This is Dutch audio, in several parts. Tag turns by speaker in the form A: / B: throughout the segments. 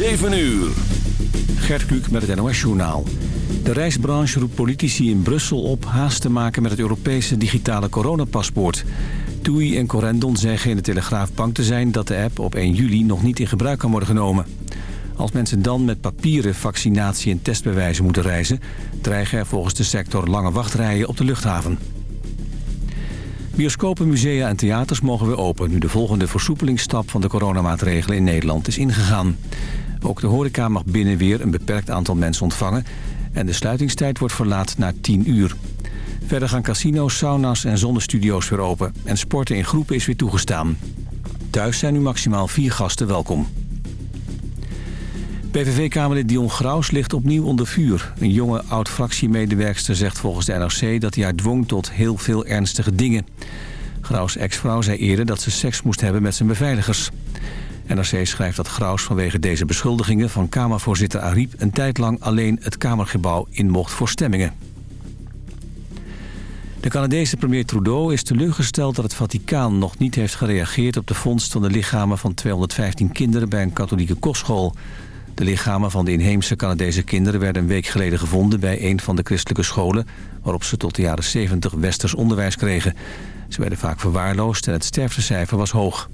A: 7 uur.
B: Gert Kluk met het NOS-journaal. De reisbranche roept politici in Brussel op haast te maken met het Europese digitale coronapaspoort. TUI en Corendon zeggen in de Telegraaf bang te zijn dat de app op 1 juli nog niet in gebruik kan worden genomen. Als mensen dan met papieren vaccinatie- en testbewijzen moeten reizen... dreigen er volgens de sector lange wachtrijen op de luchthaven. Bioscopen, musea en theaters mogen weer open... nu de volgende versoepelingsstap van de coronamaatregelen in Nederland is ingegaan. Ook de horeca mag binnen weer een beperkt aantal mensen ontvangen... en de sluitingstijd wordt verlaat naar 10 uur. Verder gaan casino's, sauna's en zonnestudio's weer open... en sporten in groepen is weer toegestaan. Thuis zijn nu maximaal vier gasten welkom. PVV-kamerlid Dion Graus ligt opnieuw onder vuur. Een jonge oud-fractiemedewerkster zegt volgens de NRC dat hij haar dwong tot heel veel ernstige dingen. Graus' ex-vrouw zei eerder dat ze seks moest hebben met zijn beveiligers. NRC schrijft dat Graus vanwege deze beschuldigingen van Kamervoorzitter Ariep... een tijd lang alleen het Kamergebouw in mocht voor stemmingen. De Canadese premier Trudeau is teleurgesteld dat het Vaticaan nog niet heeft gereageerd... op de vondst van de lichamen van 215 kinderen bij een katholieke kostschool... De lichamen van de inheemse Canadese kinderen werden een week geleden gevonden bij een van de christelijke scholen, waarop ze tot de jaren 70 westers onderwijs kregen. Ze werden vaak verwaarloosd en het sterftecijfer was hoog.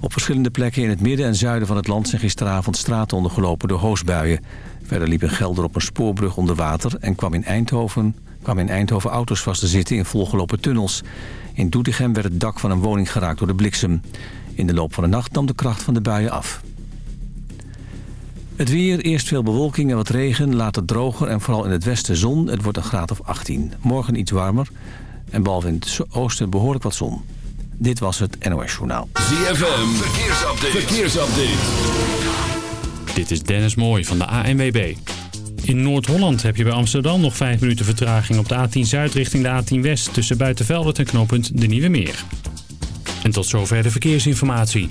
B: Op verschillende plekken in het midden en zuiden van het land zijn gisteravond straten ondergelopen door hoosbuien. Verder liep een gelder op een spoorbrug onder water en kwam in Eindhoven, kwam in Eindhoven auto's vast te zitten in volgelopen tunnels. In Doetinchem werd het dak van een woning geraakt door de bliksem. In de loop van de nacht nam de kracht van de buien af. Het weer, eerst veel bewolking en wat regen, later droger en vooral in het westen zon. Het wordt een graad of 18. Morgen iets warmer en behalve in het oosten behoorlijk wat zon. Dit was het NOS Journaal.
A: ZFM, verkeersupdate. verkeersupdate.
C: Dit is Dennis Mooij van de ANWB. In Noord-Holland heb je bij Amsterdam nog 5 minuten vertraging op de A10 Zuid richting de A10 West... tussen Buitenveldert en knooppunt De Nieuwe Meer. En tot zover de verkeersinformatie.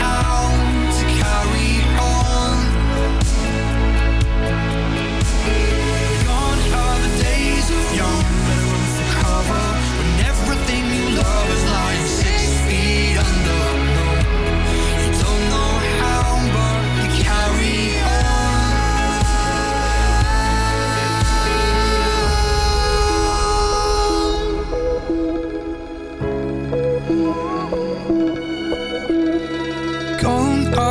D: How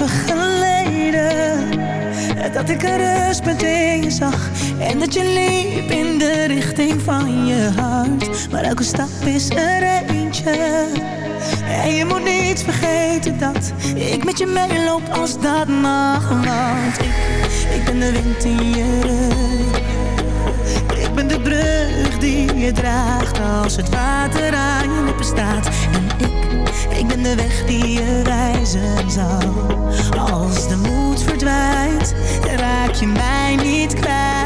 E: Even Dat ik een rust meteen zag En dat je liep in de richting van je hart Maar elke stap is er eentje en je moet niet vergeten dat ik met je meeloop als dat mag. Want ik, ik ben de wind in je rug. Ik ben de brug die je draagt als het water aan je lippen staat. Ik, ik ben de weg die je wijzen zal. Als de moed verdwijnt, raak je mij niet kwijt.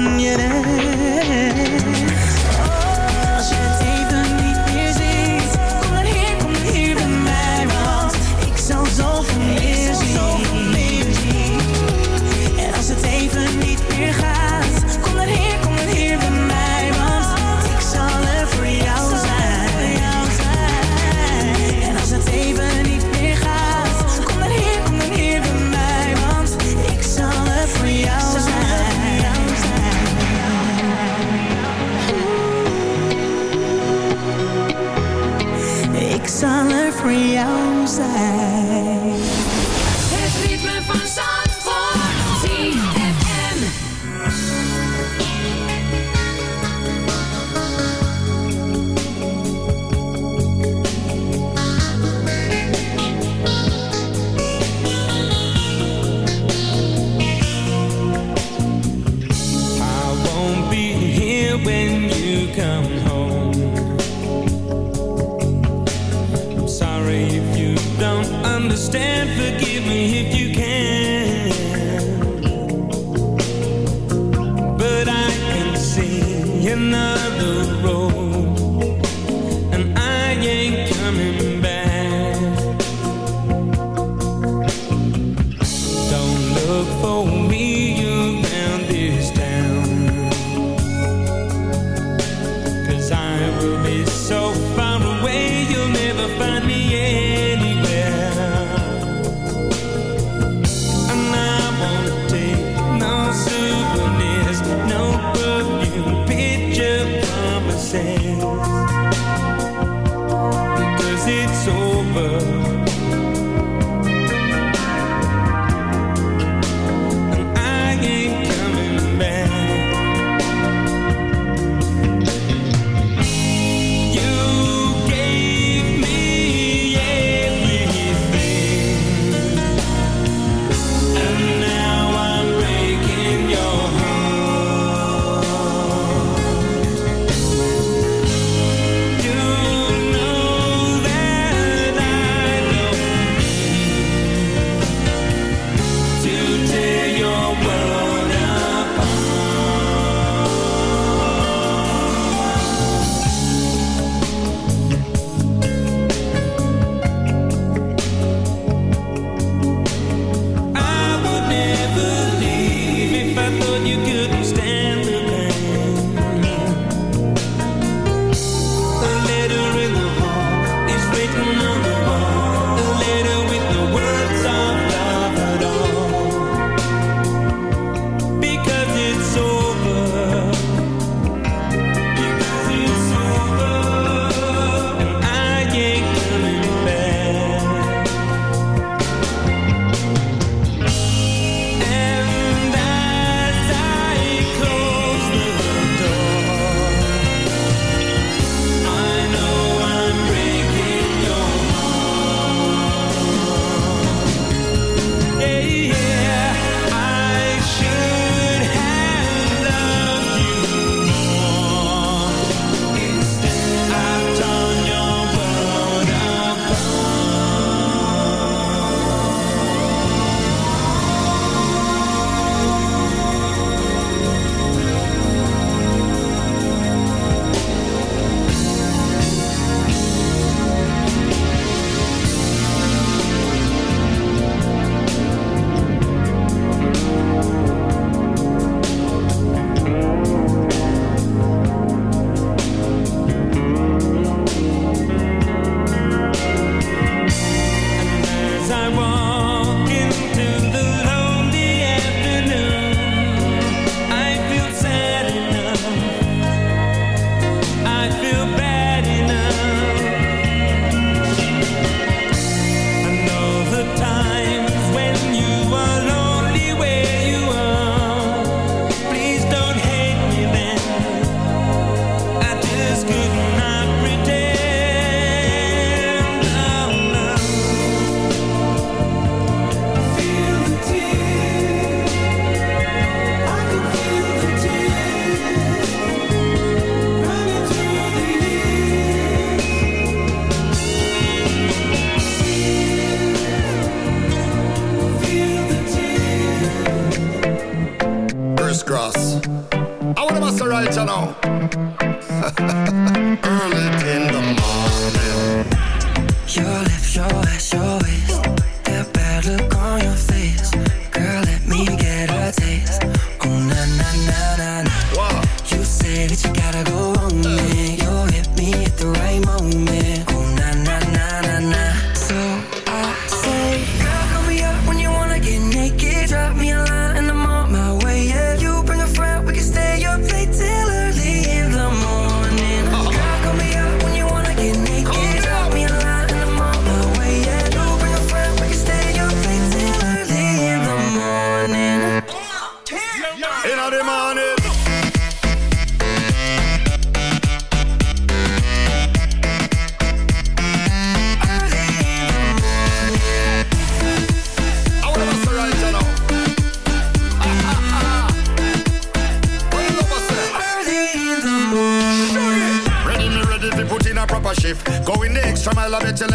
E: Sterker jou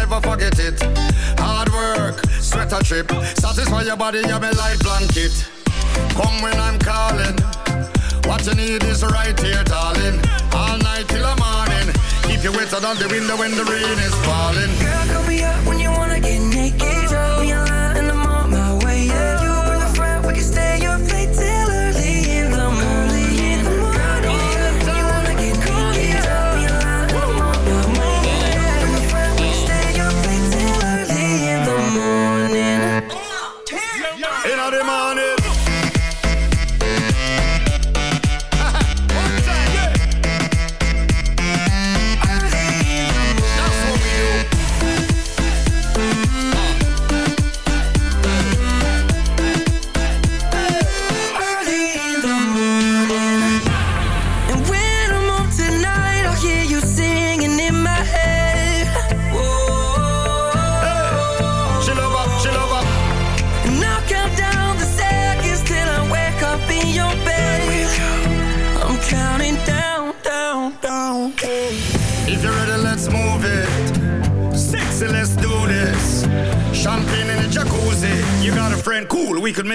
F: never
G: forget it. Hard work, sweat a trip. Satisfy your body, you're my light blanket. Come when I'm calling. What you need is right here, darling. All night till the morning. Keep you wetter than the window when the rain is falling.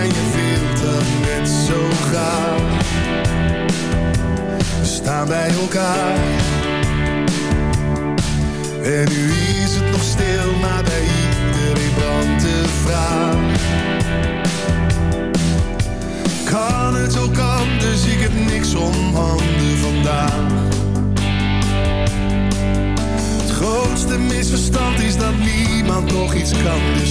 H: en
E: je wilt dat net zo graag. We
I: staan bij elkaar. En nu is het nog stil, maar bij iedereen brandt de vraag. Kan het ook anders, ik heb niks om handen vandaag. Het grootste misverstand is dat niemand nog iets kan, dus.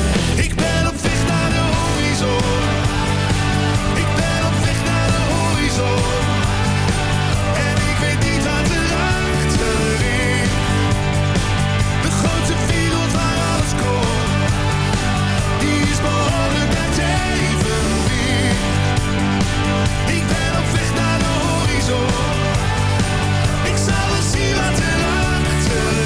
I: Ik zal wel zien wat erachter ligt.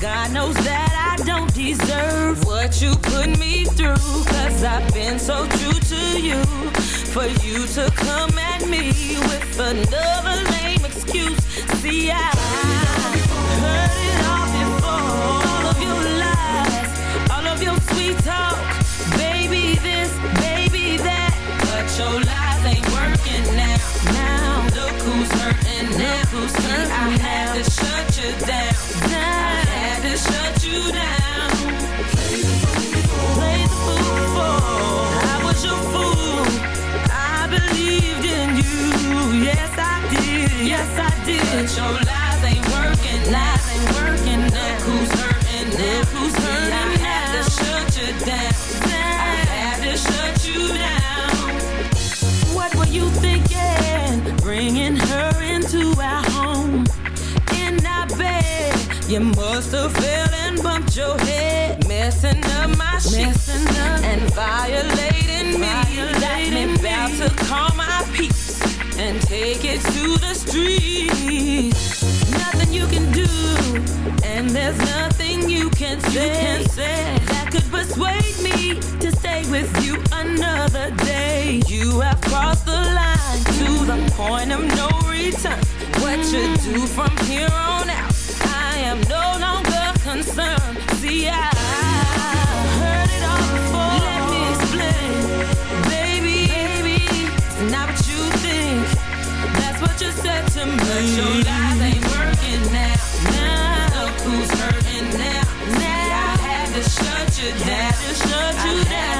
J: God knows that I don't deserve what you put me through. Cause I've been so true to you. For you to come at me with another lame excuse. See, I heard it all before. All of your lies, all of your sweet talk. Baby this, baby that. But your lies ain't working now. Now, look who's hurting now. Look who's hurting I had to shut you down. You must fell and bumped your head, messing up my shit and violating me. Got me about to call my peace and take it to the streets. Nothing you can do, and there's nothing you can say, that could persuade me to stay with you another day. You have crossed the line to the point of no return. What you do from here on out, am no longer concerned. See, I heard it all before. Let me explain, baby. baby it's not what you think. That's what you said to me. But your lies ain't working now. Now look who's hurting now. Now I had to shut you down. Had to Shut you down.